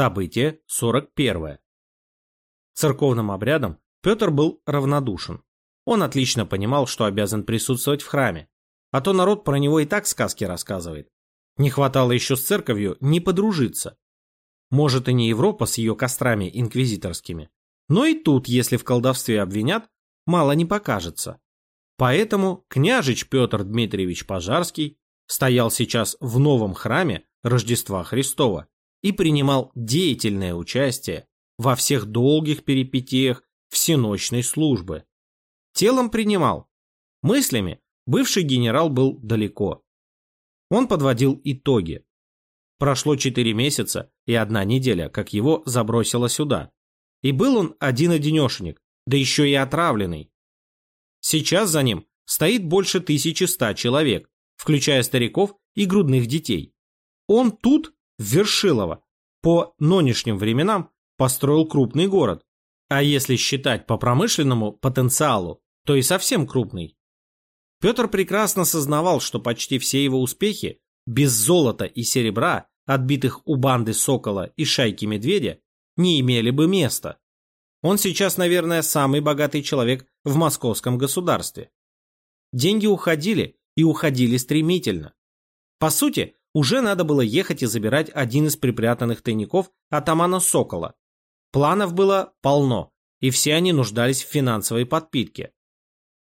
Событие 41. Церковным обрядом Петр был равнодушен. Он отлично понимал, что обязан присутствовать в храме, а то народ про него и так сказки рассказывает. Не хватало еще с церковью не подружиться. Может и не Европа с ее кострами инквизиторскими, но и тут, если в колдовстве обвинят, мало не покажется. Поэтому княжич Петр Дмитриевич Пожарский стоял сейчас в новом храме Рождества Христова и принимал деятельное участие во всех долгих перипетиях всеночной службы. Телом принимал. Мыслями бывший генерал был далеко. Он подводил итоги. Прошло четыре месяца и одна неделя, как его забросило сюда. И был он один-одинешенек, да еще и отравленный. Сейчас за ним стоит больше тысячи ста человек, включая стариков и грудных детей. Он тут, в Вершилово, по нынешним временам построил крупный город, а если считать по промышленному потенциалу, то и совсем крупный. Петр прекрасно сознавал, что почти все его успехи без золота и серебра, отбитых у банды Сокола и шайки Медведя, не имели бы места. Он сейчас, наверное, самый богатый человек в московском государстве. Деньги уходили и уходили стремительно. По сути, уже надо было ехать и забирать один из припрятанных тайников атамана Сокола. Планов было полно, и все они нуждались в финансовой подпитке.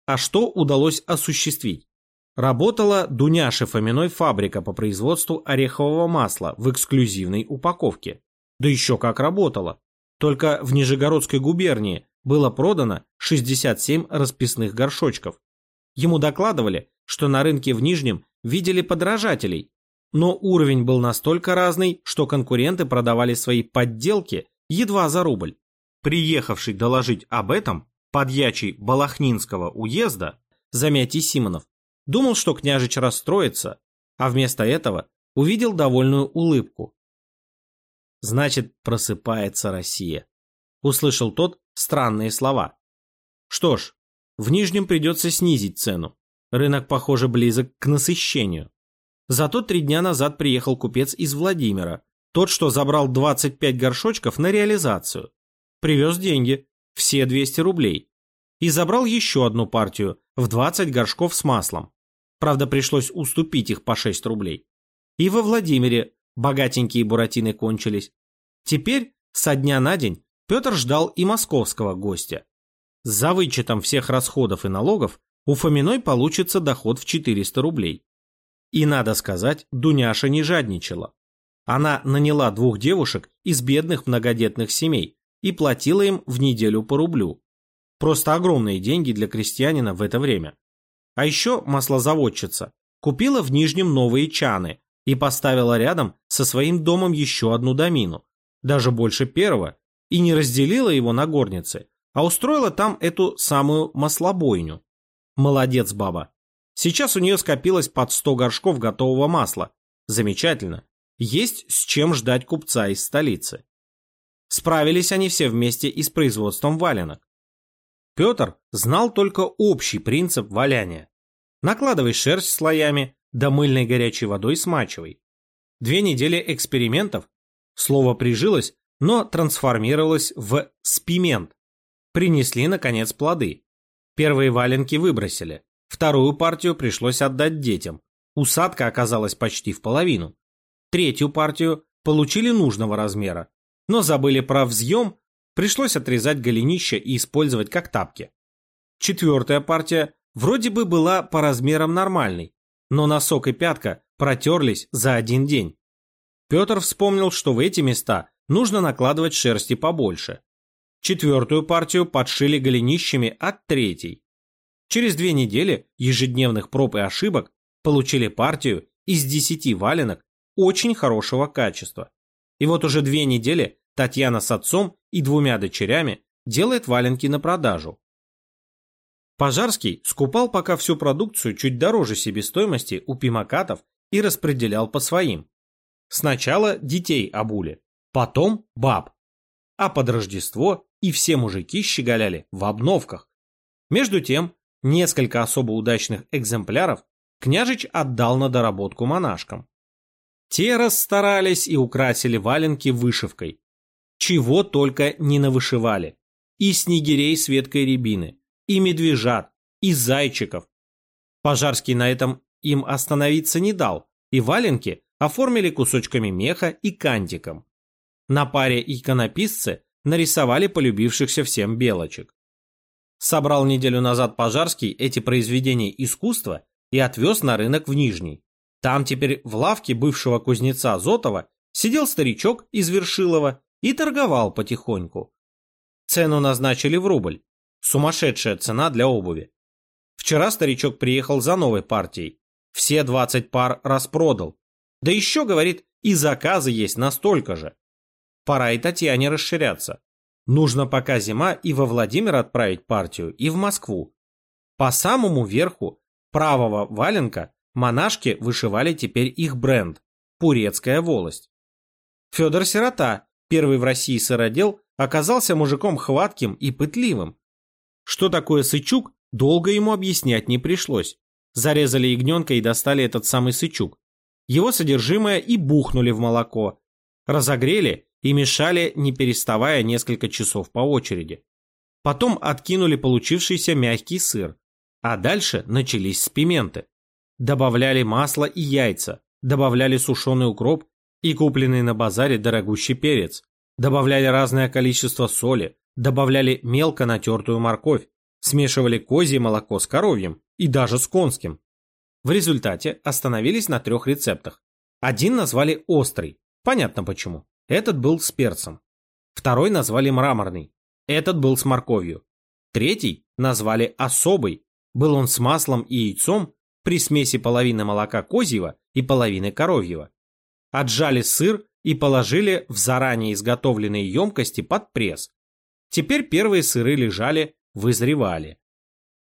А что удалось осуществить? Работала Дуняши Фоминой фабрика по производству орехового масла в эксклюзивной упаковке. Да еще как работала. Только в Нижегородской губернии было продано 67 расписных горшочков. Ему докладывали, что на рынке в Нижнем видели подражателей, но уровень был настолько разный, что конкуренты продавали свои подделки едва за рубль. Приехавший доложить об этом подьячий Балахнинского уезда Замятий Симонов думал, что княжич расстроится, а вместо этого увидел довольную улыбку. Значит, просыпается Россия. Услышал тот странные слова. Что ж, в Нижнем придется снизить цену. Рынок, похоже, близок к насыщению. Зато три дня назад приехал купец из Владимира, тот, что забрал 25 горшочков на реализацию. Привез деньги, все 200 рублей. И забрал еще одну партию в 20 горшков с маслом. Правда, пришлось уступить их по 6 рублей. И во Владимире богатенькие буратины кончились. Теперь, со дня на день, Петр ждал и московского гостя. За вычетом всех расходов и налогов у Фоминой получится доход в 400 рублей. И надо сказать, Дуняша не жадничала. Она наняла двух девушек из бедных многодетных семей и платила им в неделю по рублю. Просто огромные деньги для крестьянина в это время. А еще маслозаводчица купила в Нижнем новые чаны и поставила рядом со своим домом еще одну домину, даже больше первого, и не разделила его на горницы, а устроила там эту самую маслобойню. Молодец баба. Сейчас у нее скопилось под 100 горшков готового масла. Замечательно. Есть с чем ждать купца из столицы. Справились они все вместе и с производством валенок. Петр знал только общий принцип валяния. Накладывай шерсть слоями, да мыльной горячей водой смачивай. Две недели экспериментов, слово прижилось, но трансформировалось в спимент. Принесли, наконец, плоды. Первые валенки выбросили. Вторую партию пришлось отдать детям. Усадка оказалась почти в половину. Третью партию получили нужного размера, но забыли про взъем, пришлось отрезать голенище и использовать как тапки. Четвертая партия вроде бы была по размерам нормальной, но носок и пятка протерлись за один день. Петр вспомнил, что в эти места нужно накладывать шерсти побольше. Четвертую партию подшили голенищами от третьей. Через две недели ежедневных проб и ошибок получили партию из 10 валенок очень хорошего качества. И вот уже две недели Татьяна с отцом и двумя дочерями делает валенки на продажу. Пожарский скупал пока всю продукцию чуть дороже себестоимости у пимакатов и распределял по своим. Сначала детей обули, потом баб. А под Рождество и все мужики щеголяли в обновках. Между тем, Несколько особо удачных экземпляров княжич отдал на доработку монашкам. Те расстарались и украсили валенки вышивкой, Чего только не навышивали. И снегирей светкой рябины, и медвежат, и зайчиков. Пожарский на этом им остановиться не дал, и валенки оформили кусочками меха и кантиком. На паре иконописцы нарисовали полюбившихся всем белочек. Собрал неделю назад Пожарский эти произведения искусства и отвез на рынок в Нижний. Там теперь в лавке бывшего кузнеца Зотова сидел старичок из Вершилова и торговал потихоньку. Цену назначили в рубль. Сумасшедшая цена для обуви. Вчера старичок приехал за новой партией. Все 20 пар распродал. Да еще, говорит, и заказы есть настолько же. Пора и Татьяне расширяться. Нужно пока зима и во Владимир отправить партию, и в Москву. По самому верху правого валенка монашки вышивали теперь их бренд – Пурецкая волость. Федор Сирота, первый в России сыродел, оказался мужиком хватким и пытливым. Что такое сычук, долго ему объяснять не пришлось. Зарезали ягненка и достали этот самый сычук. Его содержимое и бухнули в молоко. Разогрели и мешали, не переставая несколько часов по очереди. Потом откинули получившийся мягкий сыр. А дальше начались спименты. Добавляли масло и яйца, добавляли сушеный укроп и купленный на базаре дорогущий перец, добавляли разное количество соли, добавляли мелко натертую морковь, смешивали козье молоко с коровьим и даже с конским. В результате остановились на трех рецептах. Один назвали острый, понятно почему. Этот был с перцем. Второй назвали мраморный. Этот был с морковью. Третий назвали особый. Был он с маслом и яйцом при смеси половины молока козьего и половины коровьего. Отжали сыр и положили в заранее изготовленные емкости под пресс. Теперь первые сыры лежали, вызревали.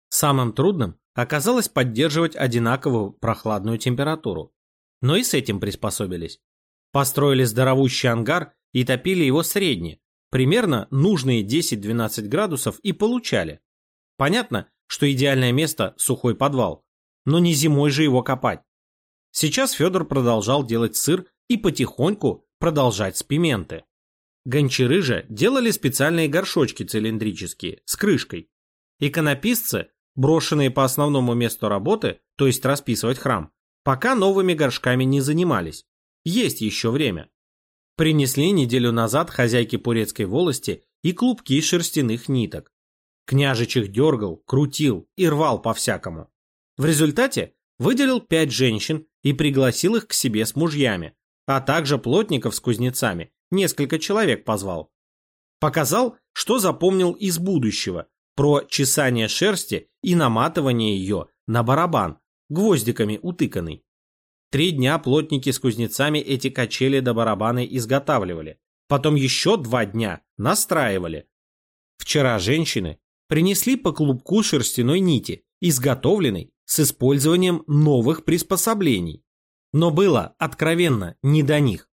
Самым трудным оказалось поддерживать одинаковую прохладную температуру. Но и с этим приспособились. Построили здоровущий ангар и топили его средне, примерно нужные 10-12 градусов и получали. Понятно, что идеальное место – сухой подвал, но не зимой же его копать. Сейчас Федор продолжал делать сыр и потихоньку продолжать с пименты. Гончары же делали специальные горшочки цилиндрические, с крышкой. Иконописцы брошенные по основному месту работы, то есть расписывать храм, пока новыми горшками не занимались. Есть еще время. Принесли неделю назад хозяйки Пурецкой волости и клубки шерстяных ниток. Княжичих дергал, крутил и рвал по-всякому. В результате выделил пять женщин и пригласил их к себе с мужьями, а также плотников с кузнецами, несколько человек позвал. Показал, что запомнил из будущего, про чесание шерсти и наматывание ее на барабан, гвоздиками утыканный. Три дня плотники с кузнецами эти качели до барабаны изготавливали, потом еще два дня настраивали. Вчера женщины принесли по клубку шерстяной нити, изготовленной с использованием новых приспособлений. Но было откровенно не до них.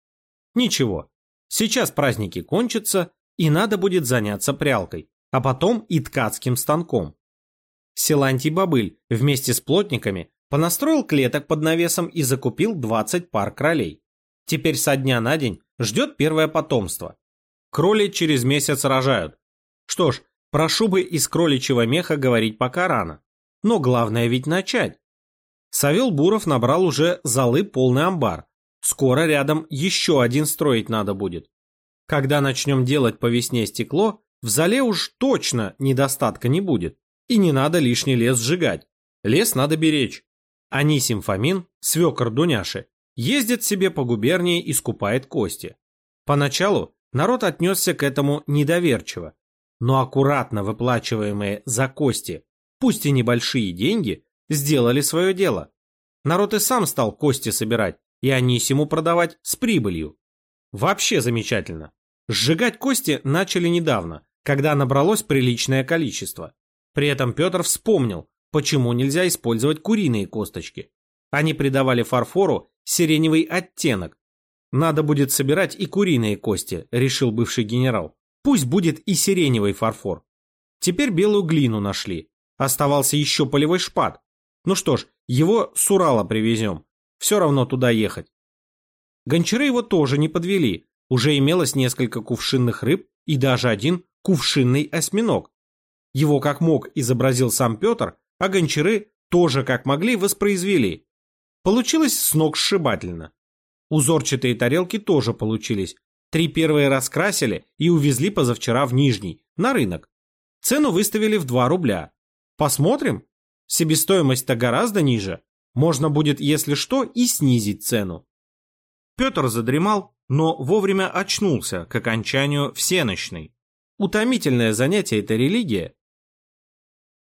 Ничего, сейчас праздники кончатся, и надо будет заняться прялкой а потом и ткацким станком. Силантий Бобыль вместе с плотниками понастроил клеток под навесом и закупил 20 пар кролей. Теперь со дня на день ждет первое потомство. Кроли через месяц рожают. Что ж, про шубы из кроличьего меха говорить пока рано. Но главное ведь начать. Савел Буров набрал уже залы полный амбар. Скоро рядом еще один строить надо будет. Когда начнем делать по весне стекло, в зале уж точно недостатка не будет. И не надо лишний лес сжигать. Лес надо беречь. Анисим Фомин, свекор Дуняши, ездит себе по губернии и скупает кости. Поначалу народ отнесся к этому недоверчиво, но аккуратно выплачиваемые за кости, пусть и небольшие деньги, сделали свое дело. Народ и сам стал кости собирать и Анисиму продавать с прибылью. Вообще замечательно. Сжигать кости начали недавно, когда набралось приличное количество. При этом Петр вспомнил, почему нельзя использовать куриные косточки. Они придавали фарфору сиреневый оттенок. Надо будет собирать и куриные кости, решил бывший генерал. Пусть будет и сиреневый фарфор. Теперь белую глину нашли. Оставался еще полевой шпат. Ну что ж, его с Урала привезем. Все равно туда ехать. Гончары его тоже не подвели. Уже имелось несколько кувшинных рыб и даже один кувшинный осьминог. Его как мог изобразил сам Петр, а гончары тоже как могли воспроизвели. Получилось с ног сшибательно. Узорчатые тарелки тоже получились. Три первые раскрасили и увезли позавчера в Нижний, на рынок. Цену выставили в 2 рубля. Посмотрим. Себестоимость-то гораздо ниже. Можно будет, если что, и снизить цену. Петр задремал, но вовремя очнулся к окончанию всеночной. Утомительное занятие эта религия,